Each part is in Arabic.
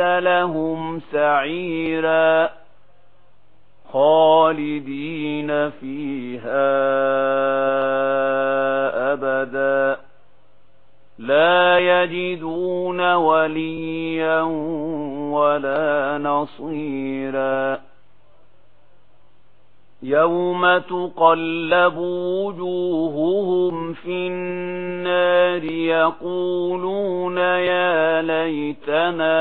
أعد لهم سعيرا خالدين فيها أبدا لا يجدون وليا ولا نصيرا يَوْمَ تُقَلَّبُ وُجُوهُهُمْ فِي النَّارِ يَقُولُونَ يَا لَيْتَنَا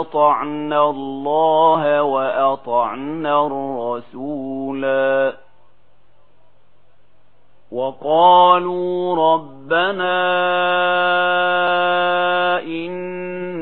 أَطَعْنَا اللَّهَ وَأَطَعْنَا الرَّسُولَا وَقَالُوا رَبَّنَا إِنَّا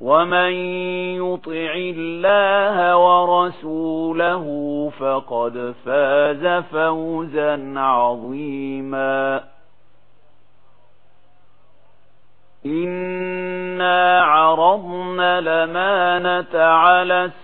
ومن يطع الله ورسوله فقد فاز فوزا عظيما إنا عرضنا لمانة على السلام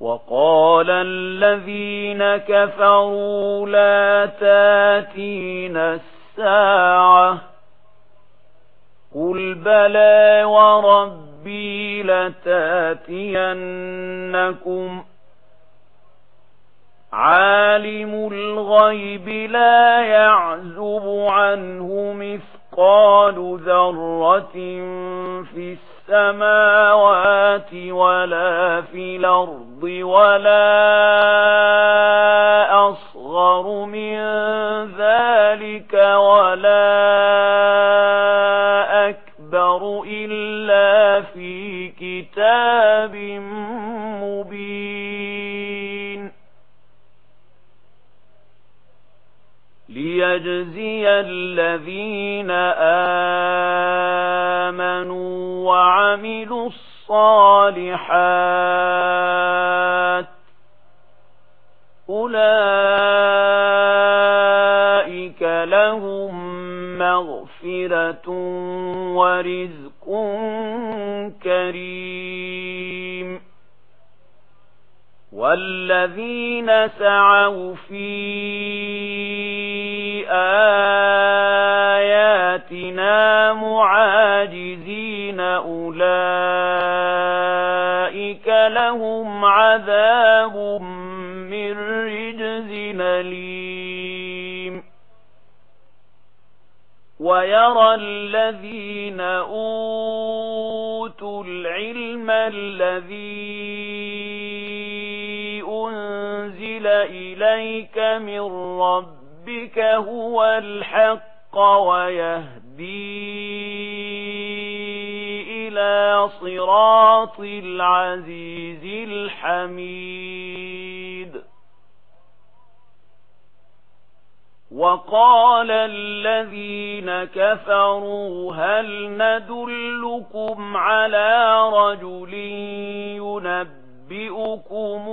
وقال الذين كفروا لا تاتين الساعة قل بلى وربي لتاتينكم عالم الغيب لا يعزب عنه مثقال ذرة في الساعة السماوات ولا في الأرض ولا أصغر من ذلك ولا أكبر إلا في كتاب مبين. ليجزي الذين آمنوا وعملوا الصالحات أولئك لهم مغفرة ورزق كريم والذين سعوا في آياتنا معاجزين أولئك لهم عذاب من رجز أَلِيمٌ ويرى الذين أوتوا العلم الذي أنزل إليك من ربك هو الحق وَيَهْدِي صراط العزيز الحميد. وقال الذين كفروا هل ندلكم على رجل ينبئكم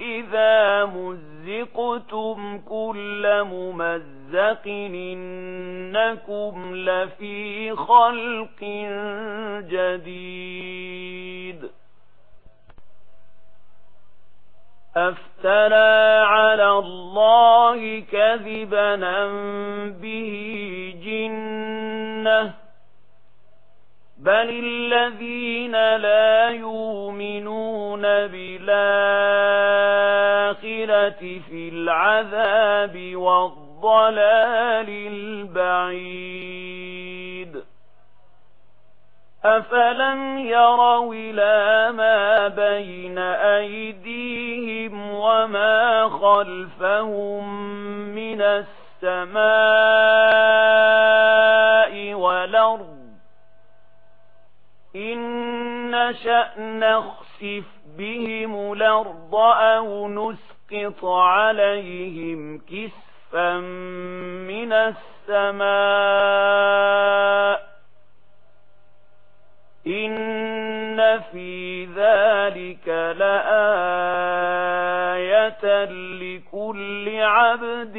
إذا مزقتم كل ممزق مُزَّقٍ إِنَّكُمْ لَفِي خَلْقٍ جَدِيدٍ أَفْتَرَى عَلَى اللَّهِ كَذِبًا بِهِ جِنَّةٌ بَلِ الَّذِينَ لَا يُؤْمِنُونَ بِالْآخِرَةِ فِي الْعَذَابِ وَالضَّلَالِ الضلال البعيد. أفلم يروا إلى ما بين أيديهم وما خلفهم من السماء والأرض. إن نشأ نخسف بهم الأرض أو نسقط عليهم كسر كَفًّا مِنَ السَّمَاءِ إِنَّ فِي ذَلِكَ لَآيَةً لِكُلِّ عَبْدٍ